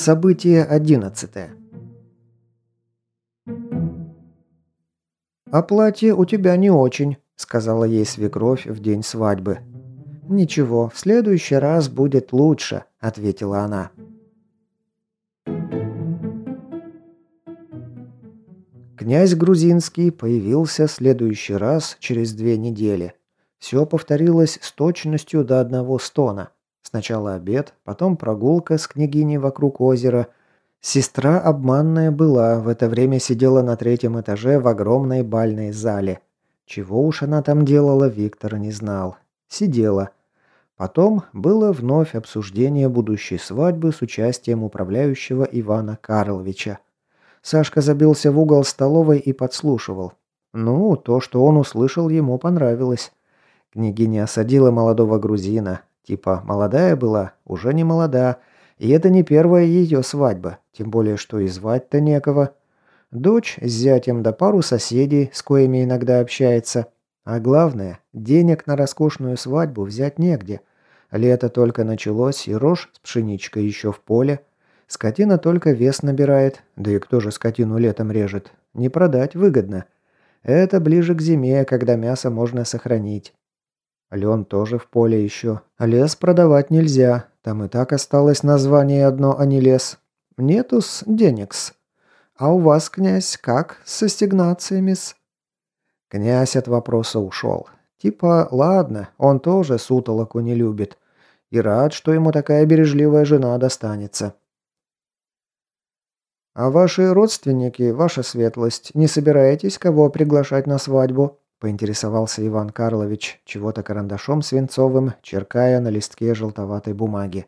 Событие одиннадцатое. «А платье у тебя не очень», — сказала ей свекровь в день свадьбы. «Ничего, в следующий раз будет лучше», — ответила она. Князь Грузинский появился следующий раз через две недели. Все повторилось с точностью до одного стона — Сначала обед, потом прогулка с княгиней вокруг озера. Сестра обманная была, в это время сидела на третьем этаже в огромной бальной зале. Чего уж она там делала, Виктор не знал. Сидела. Потом было вновь обсуждение будущей свадьбы с участием управляющего Ивана Карловича. Сашка забился в угол столовой и подслушивал. Ну, то, что он услышал, ему понравилось. Княгиня осадила молодого грузина, Типа, молодая была, уже не молода, и это не первая ее свадьба, тем более, что и звать-то некого. Дочь с зятем да пару соседей, с коими иногда общается. А главное, денег на роскошную свадьбу взять негде. Лето только началось, и рожь с пшеничкой еще в поле. Скотина только вес набирает, да и кто же скотину летом режет? Не продать выгодно. Это ближе к зиме, когда мясо можно сохранить. Лен тоже в поле еще. Лес продавать нельзя. Там и так осталось название одно, а не лес. Нетус денег-с. А у вас, князь, как с ассигнациями-с? Князь от вопроса ушел. Типа, ладно, он тоже сутолоку не любит. И рад, что ему такая бережливая жена достанется. «А ваши родственники, ваша светлость, не собираетесь кого приглашать на свадьбу?» Поинтересовался Иван Карлович чего-то карандашом свинцовым, черкая на листке желтоватой бумаги.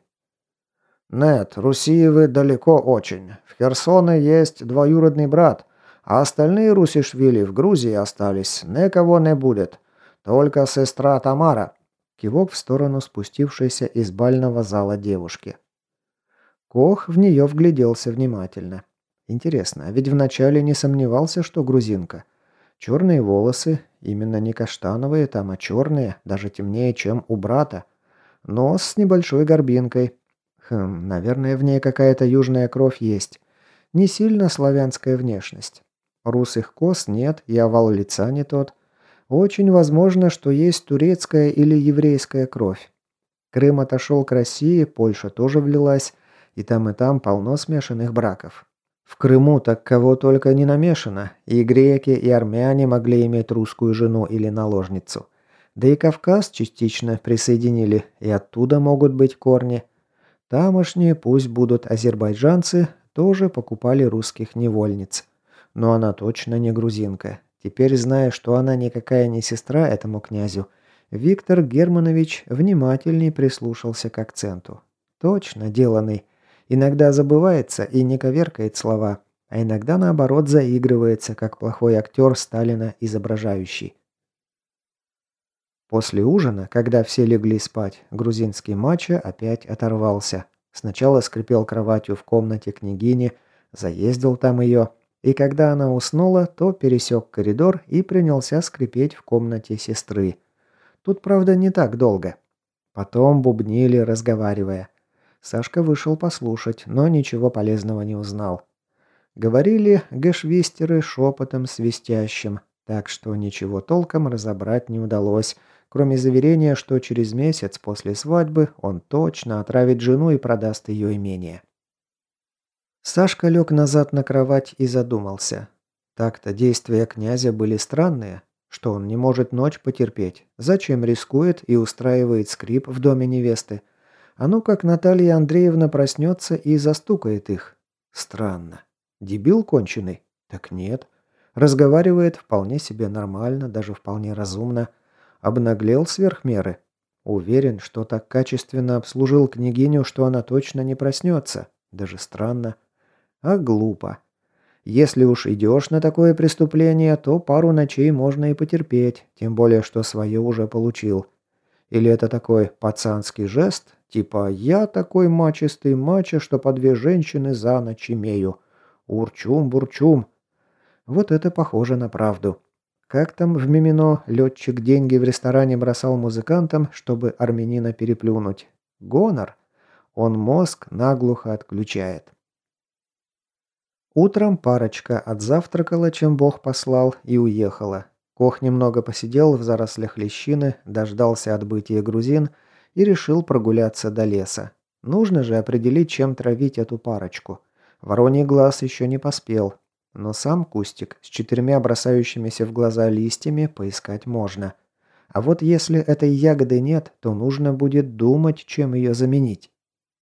«Нет, Русиевы далеко очень. В Херсоне есть двоюродный брат, а остальные Русишвили в Грузии остались. Никого не будет. Только сестра Тамара». Кивок в сторону спустившейся из бального зала девушки. Кох в нее вгляделся внимательно. Интересно, а ведь вначале не сомневался, что грузинка. Черные волосы, именно не каштановые там, а черные, даже темнее, чем у брата. Нос с небольшой горбинкой. Хм, наверное, в ней какая-то южная кровь есть. Не сильно славянская внешность. Русых кос нет, и овал лица не тот. Очень возможно, что есть турецкая или еврейская кровь. Крым отошел к России, Польша тоже влилась, и там и там полно смешанных браков. В Крыму так кого только не намешано. И греки, и армяне могли иметь русскую жену или наложницу. Да и Кавказ частично присоединили, и оттуда могут быть корни. Тамошние, пусть будут азербайджанцы, тоже покупали русских невольниц. Но она точно не грузинка. Теперь, зная, что она никакая не сестра этому князю, Виктор Германович внимательней прислушался к акценту. Точно деланный. Иногда забывается и не коверкает слова, а иногда наоборот заигрывается, как плохой актер Сталина изображающий. После ужина, когда все легли спать, грузинский мачо опять оторвался. Сначала скрипел кроватью в комнате княгини, заездил там ее, и когда она уснула, то пересек коридор и принялся скрипеть в комнате сестры. Тут, правда, не так долго. Потом бубнили, разговаривая. Сашка вышел послушать, но ничего полезного не узнал. Говорили гэшвистеры шепотом свистящим, так что ничего толком разобрать не удалось, кроме заверения, что через месяц после свадьбы он точно отравит жену и продаст ее имение. Сашка лег назад на кровать и задумался. Так-то действия князя были странные, что он не может ночь потерпеть, зачем рискует и устраивает скрип в доме невесты, а ну как Наталья Андреевна проснется и застукает их. Странно. Дебил конченый? Так нет. Разговаривает вполне себе нормально, даже вполне разумно. Обнаглел сверх меры. Уверен, что так качественно обслужил княгиню, что она точно не проснется. Даже странно. А глупо. Если уж идешь на такое преступление, то пару ночей можно и потерпеть, тем более, что свое уже получил. Или это такой пацанский жест, Типа «я такой мачистый мачо, что по две женщины за ночь имею». Урчум-бурчум. Вот это похоже на правду. Как там в Мимино летчик деньги в ресторане бросал музыкантам, чтобы армянина переплюнуть? Гонор. Он мозг наглухо отключает. Утром парочка отзавтракала, чем Бог послал, и уехала. Кох немного посидел в зарослях лещины, дождался отбытия грузин и решил прогуляться до леса. Нужно же определить, чем травить эту парочку. Вороний глаз еще не поспел, но сам кустик с четырьмя бросающимися в глаза листьями поискать можно. А вот если этой ягоды нет, то нужно будет думать, чем ее заменить.